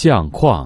相框